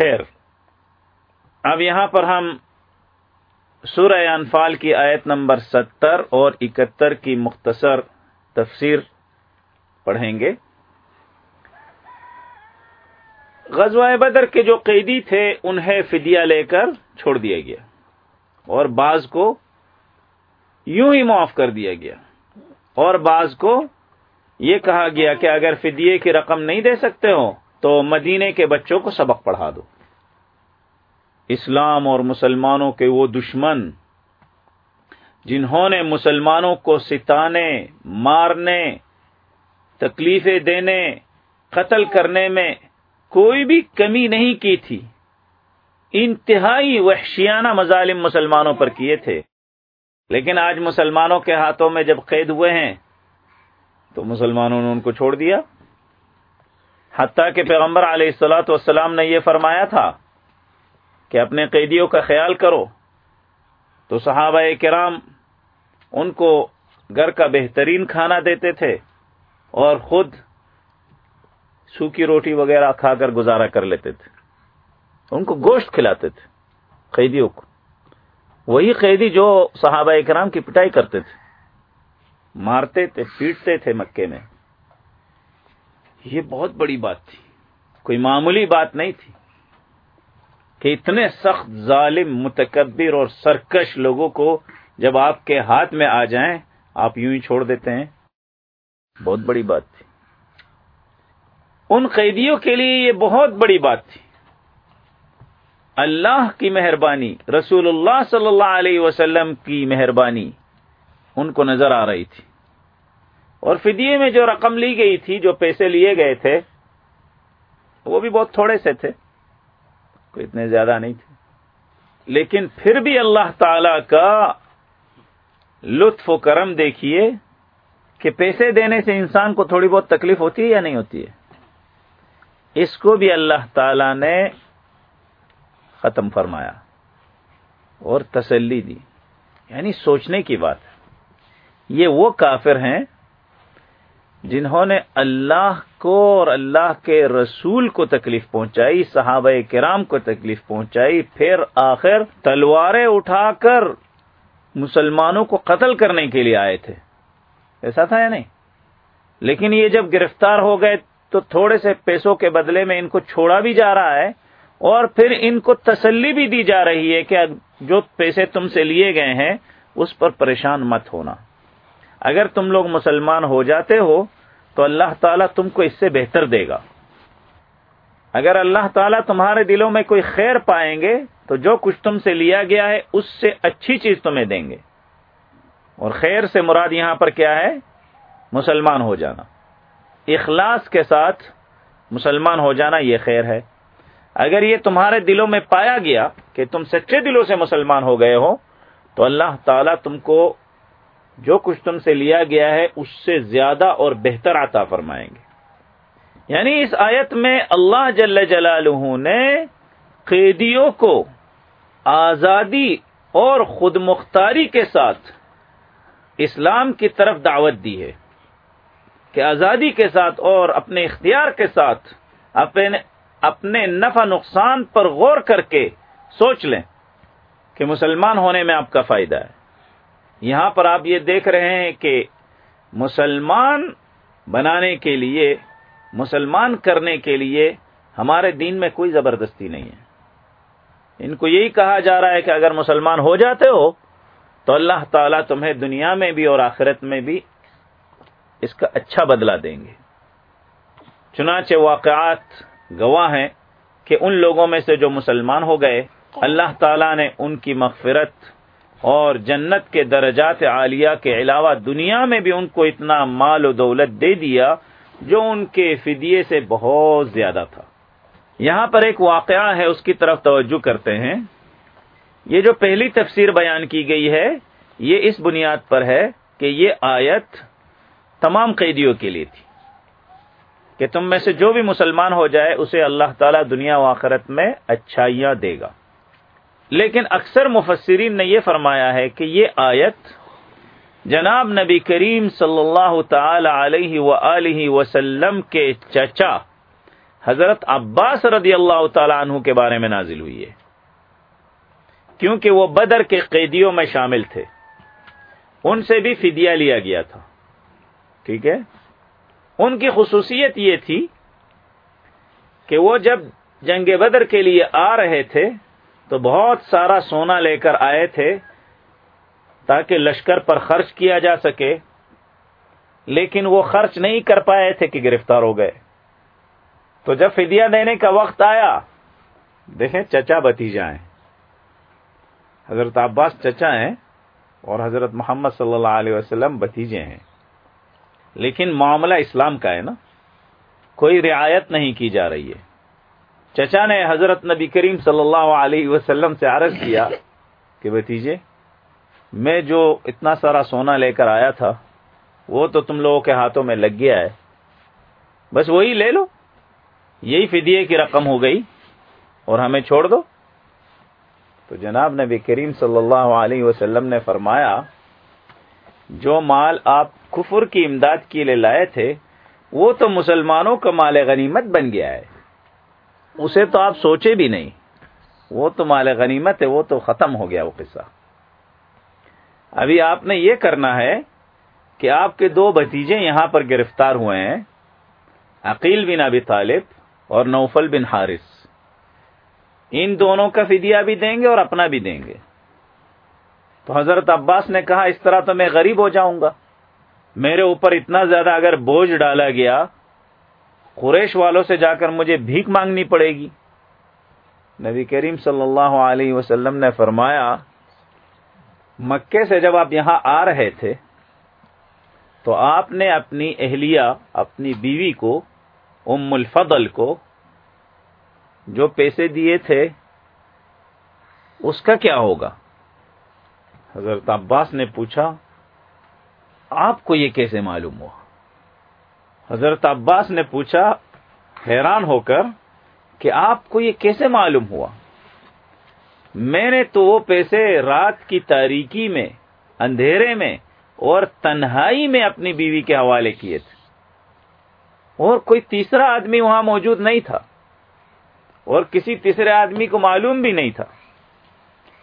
خیر۔ اب یہاں پر ہم سورہ انفال کی آیت نمبر ستر اور اکہتر کی مختصر تفسیر پڑھیں گے۔ غزوہ بدر کے جو قیدی تھے، انہیں فدیہ لے کر چھوڑ دیا گیا اور بعض کو یوں ہی معاف کر دیا گیا اور بعض کو یہ کہا گیا کہ اگر فدیے کی رقم نہیں دے سکتے ہو تو مدینے کے بچوں کو سبق پڑھا دو۔ اسلام اور مسلمانوں کے وہ دشمن جنہوں نے مسلمانوں کو ستانے، مارنے، تکلیفیں دینے، قتل کرنے میں کوئی بھی کمی نہیں کی تھی، انتہائی وحشیانہ مظالم مسلمانوں پر کیے تھے۔ لیکن آج مسلمانوں کے ہاتھوں میں جب قید ہوئے ہیں، تو مسلمانوں نے ان کو چھوڑ دیا۔ حتیٰ کہ پیغمبر علیہ السلاۃ والسلام نے یہ فرمایا تھا کہ اپنے قیدیوں کا خیال کرو تو صحابہ کرام ان کو گھر کا بہترین کھانا دیتے تھے اور خود سوکھی روٹی وغیرہ کھا کر گزارا کر لیتے تھے۔ ان کو گوشت کھلاتے تھے قیدیوں کو۔ وہی قیدی جو صحابہ کرام کی پٹائی کرتے تھے۔ مارتے تھے، پیٹتے تھے مکے میں۔ یہ بہت بڑی بات تھی۔ کوئی معمولی بات نہیں تھی کہ اتنے سخت ظالم، متکبر اور سرکش لوگوں کو جب آپ کے ہاتھ میں آ جائیں، آپ یوں ہی چھوڑ دیتے ہیں۔ بہت بڑی بات تھی۔ ان قیدیوں کے لیے یہ بہت بڑی بات تھی۔ اللہ کی مہربانی، رسول اللہ صلی اللہ علیہ وسلم کی مہربانی ان کو نظر آ رہی تھی۔ اور فدیے میں جو رقم لی گئی تھی، جو پیسے لیے گئے تھے، وہ بھی بہت تھوڑے سے تھے، کوئی اتنے زیادہ نہیں تھے۔ لیکن پھر بھی اللہ تعالی کا لطف و کرم دیکھیے کہ پیسے دینے سے انسان کو تھوڑی بہت تکلیف ہوتی ہے یا نہیں ہوتی ہے؟ اس کو بھی اللہ تعالی نے ختم فرمایا اور تسلی دی۔ یعنی سوچنے کی بات ہے۔ یہ وہ کافر ہیں جنہوں نے اللہ کو اور اللہ کے رسول کو تکلیف پہنچائی، صحابہ کرام کو تکلیف پہنچائی، پھر آخر تلواریں اٹھا کر مسلمانوں کو قتل کرنے کے لیے آئے تھے۔ ایسا تھا یا نہیں؟ لیکن یہ جب گرفتار ہو گئے تو تھوڑے سے پیسوں کے بدلے میں ان کو چھوڑا بھی جا رہا ہے اور پھر ان کو تسلی بھی دی جا رہی ہے کہ جو پیسے تم سے لیے گئے ہیں، اس پر پریشان مت ہونا۔ اگر تم لوگ مسلمان ہو جاتے ہو، تو اللہ تعالیٰ تم کو اس سے بہتر دے گا۔ اگر اللہ تعالیٰ تمہارے دلوں میں کوئی خیر پائیں گے، تو جو کچھ تم سے لیا گیا ہے، اس سے اچھی چیز تمہیں دیں گے۔ اور خیر سے مراد یہاں پر کیا ہے؟ مسلمان ہو جانا۔ اخلاص کے ساتھ مسلمان ہو جانا یہ خیر ہے۔ اگر یہ تمہارے دلوں میں پایا گیا کہ تم سچے دلوں سے مسلمان ہو گئے ہو، تو اللہ تعالیٰ تم کو جو کچھ تم سے لیا گیا ہے، اس سے زیادہ اور بہتر عطا فرمائیں گے۔ یعنی اس آیت میں اللہ جل جلالہ نے قیدیوں کو آزادی اور خود مختاری کے ساتھ اسلام کی طرف دعوت دی ہے کہ آزادی کے ساتھ اور اپنے اختیار کے ساتھ اپنے اپنے نفع نقصان پر غور کر کے سوچ لیں کہ مسلمان ہونے میں آپ کا فائدہ ہے۔ یہاں پر آپ یہ دیکھ رہے ہیں کہ مسلمان بنانے کے لیے، مسلمان کرنے کے لیے ہمارے دین میں کوئی زبردستی نہیں ہے۔ ان کو یہی کہا جا رہا ہے کہ اگر مسلمان ہو جاتے ہو، تو اللہ تعالیٰ تمہیں دنیا میں بھی اور آخرت میں بھی اس کا اچھا بدلہ دیں گے۔ چنانچہ واقعات گواہ ہیں کہ ان لوگوں میں سے جو مسلمان ہو گئے، اللہ تعالیٰ نے ان کی مغفرت اور جنت کے درجات عالیہ کے علاوہ دنیا میں بھی ان کو اتنا مال و دولت دے دیا جو ان کے فدیے سے بہت زیادہ تھا۔ یہاں پر ایک واقعہ ہے، اس کی طرف توجہ کرتے ہیں۔ یہ جو پہلی تفسیر بیان کی گئی ہے، یہ اس بنیاد پر ہے کہ یہ آیت تمام قیدیوں کے لیے تھی۔ کہ تم میں سے جو بھی مسلمان ہو جائے، اسے اللہ تعالیٰ دنیا و آخرت میں اچھائیاں دے گا۔ لیکن اکثر مفسرین نے یہ فرمایا ہے کہ یہ آیت جناب نبی کریم صلی اللہ تعالی علیہ و وسلم کے چچا حضرت عباس رضی اللہ تعالیٰ عنہ کے بارے میں نازل ہوئی ہے۔ کیونکہ وہ بدر کے قیدیوں میں شامل تھے۔ ان سے بھی فدیہ لیا گیا تھا۔ ٹھیک ہے؟ ان کی خصوصیت یہ تھی کہ وہ جب جنگ بدر کے لیے آ رہے تھے تو بہت سارا سونا لے کر آئے تھے تاکہ لشکر پر خرچ کیا جا سکے، لیکن وہ خرچ نہیں کر پائے تھے کہ گرفتار ہو گئے۔ تو جب فدیہ دینے کا وقت آیا، دیکھیں چچا بتیجا ہیں۔ حضرت عباس چچا ہیں اور حضرت محمد صلی اللہ علیہ وسلم بتیجے ہیں۔ لیکن معاملہ اسلام کا ہے نا، کوئی رعایت نہیں کی جا رہی ہے۔ چچا نے حضرت نبی کریم صلی اللہ علیہ وسلم سے عرض کیا کہ بتیجے جی، میں جو اتنا سارا سونا لے کر آیا تھا، وہ تو تم لوگوں کے ہاتھوں میں لگ گیا ہے۔ بس وہی لے لو۔ یہی فدیے کی رقم ہو گئی اور ہمیں چھوڑ دو۔ تو جناب نبی کریم صلی اللہ علیہ وسلم نے فرمایا، جو مال آپ کفر کی امداد کے لیے لائے تھے، وہ تو مسلمانوں کا مال غنیمت بن گیا ہے۔ اسے تو آپ سوچے بھی نہیں۔ وہ تو مال غنیمت ہے، وہ تو ختم ہو گیا وہ قصہ۔ ابھی آپ نے یہ کرنا ہے کہ آپ کے دو بھتیجے یہاں پر گرفتار ہوئے ہیں، عقیل بن ابی طالب اور نوفل بن حارث۔ ان دونوں کا فدیہ بھی دیں گے اور اپنا بھی دیں گے۔ تو حضرت عباس نے کہا، اس طرح تو میں غریب ہو جاؤں گا۔ میرے اوپر اتنا زیادہ اگر بوجھ ڈالا گیا قریش والوں سے جا کر مجھے بھیک مانگنی پڑے گی۔ نبی کریم صلی اللہ علیہ وسلم نے فرمایا، مکے سے جب آپ یہاں آ رہے تھے، تو آپ نے اپنی اہلیہ، اپنی بیوی کو، ام الفضل کو جو پیسے دیے تھے، اس کا کیا ہوگا؟ حضرت عباس نے پوچھا، آپ کو یہ کیسے معلوم ہوا؟ حضرت عباس نے پوچھا، حیران ہو کر کہ آپ کو یہ کیسے معلوم ہوا؟ میں نے تو وہ پیسے رات کی تاریکی میں، اندھیرے میں اور تنہائی میں اپنی بیوی کے حوالے کیے تھے۔ اور کوئی تیسرا آدمی وہاں موجود نہیں تھا۔ اور کسی تیسرے آدمی کو معلوم بھی نہیں تھا۔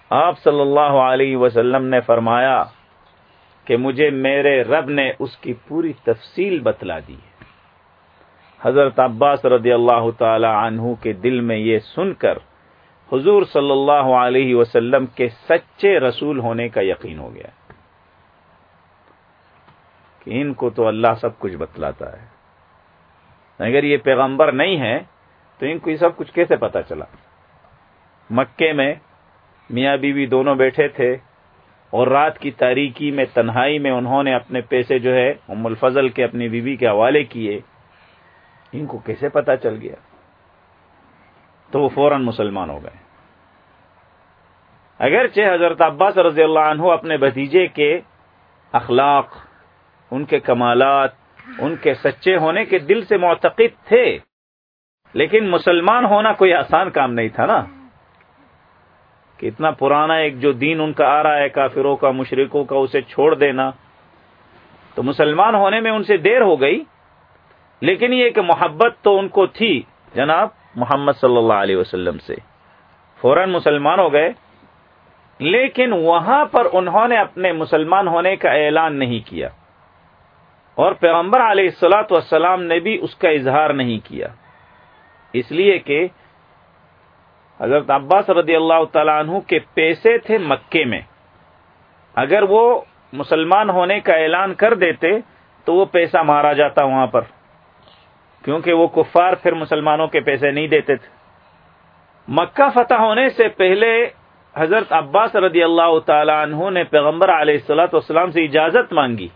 آپ صلی اللہ علیہ وسلم نے فرمایا کہ مجھے میرے رب نے اس کی پوری تفصیل بتلا دی ہے۔ حضرت عباس رضی اللہ تعالی عنہ کے دل میں یہ سن کر حضور صلی اللہ علیہ وسلم کے سچے رسول ہونے کا یقین ہو گیا کہ ان کو تو اللہ سب کچھ بتلاتا ہے۔ اگر یہ پیغمبر نہیں ہے تو ان کو یہ سب کچھ کیسے پتا چلا؟ مکے میں میاں بیوی دونوں بیٹھے تھے اور رات کی تاریکی میں تنہائی میں انہوں نے اپنے پیسے جو ہے ام الفضل کے اپنی بیوی کے حوالے کیے۔ ان کو کیسے پتا چل گیا؟ تو وہ فوراً مسلمان ہو گئے۔ اگرچہ حضرت عباس رضی اللہ عنہ اپنے بھتیجے کے اخلاق، ان کے کمالات، ان کے سچے ہونے کے دل سے معتقد تھے، لیکن مسلمان ہونا کوئی آسان کام نہیں تھا نا۔ کہ اتنا پرانا ایک جو دین ان کا آ رہا ہے، کافروں کا مشرقوں کا، اسے چھوڑ دینا۔ تو مسلمان ہونے میں ان سے دیر ہو گئی۔ لیکن یہ کہ محبت تو ان کو تھی، جناب، محمد صلی اللہ علیہ وسلم سے۔ فوراً مسلمان ہو گئے، لیکن وہاں پر انہوں نے اپنے مسلمان ہونے کا اعلان نہیں کیا۔ اور پیغمبر علیہ السلاۃ والسلام نے بھی اس کا اظہار نہیں کیا۔ اس لیے کہ حضرت عباس رضی اللہ تعالیٰ عنہ کے پیسے تھے مکے میں۔ اگر وہ مسلمان ہونے کا اعلان کر دیتے تو وہ پیسہ مارا جاتا وہاں پر۔ کیونکہ وہ کفار پھر مسلمانوں کے پیسے نہیں دیتے تھے۔ مکہ فتح ہونے سے پہلے حضرت عباس رضی اللہ تعالی عنہ نے پیغمبر علیہ السلاۃ والسلام سے اجازت مانگی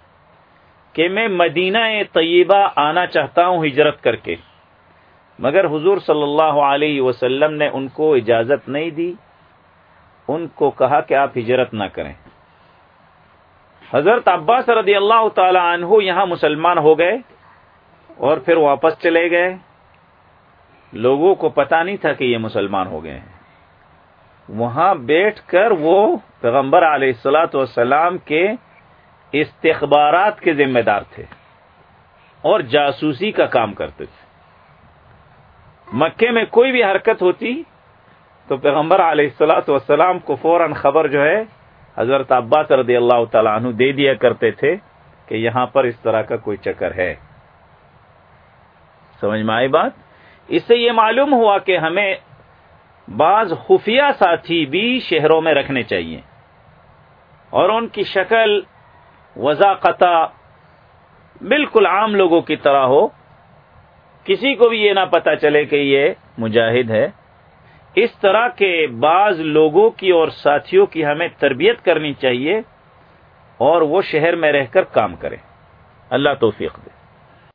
کہ میں مدینہ طیبہ آنا چاہتا ہوں ہجرت کر کے۔ مگر حضور صلی اللہ علیہ وسلم نے ان کو اجازت نہیں دی۔ ان کو کہا کہ آپ ہجرت نہ کریں۔ حضرت عباس رضی اللہ تعالی عنہ یہاں مسلمان ہو گئے۔ اور پھر واپس چلے گئے۔ لوگوں کو پتا نہیں تھا کہ یہ مسلمان ہو گئے ہیں۔ وہاں بیٹھ کر وہ پیغمبر علیہ السلاۃ والسلام کے استخبارات کے ذمہ دار تھے اور جاسوسی کا کام کرتے تھے۔ مکے میں کوئی بھی حرکت ہوتی تو پیغمبر علیہ السلاۃ والسلام کو فوراً خبر جو ہے حضرت عباس رضی اللہ تعالیٰ عنہ دے دیا کرتے تھے کہ یہاں پر اس طرح کا کوئی چکر ہے۔ سمجھ میں آئی بات؟ اس سے یہ معلوم ہوا کہ ہمیں بعض خفیہ ساتھی بھی شہروں میں رکھنے چاہیے۔ اور ان کی شکل، وضاقتہ بالکل عام لوگوں کی طرح ہو۔ کسی کو بھی یہ نہ پتا چلے کہ یہ مجاہد ہے۔ اس طرح کے بعض لوگوں کی اور ساتھیوں کی ہمیں تربیت کرنی چاہیے اور وہ شہر میں رہ کر کام کریں۔ اللہ توفیق دے۔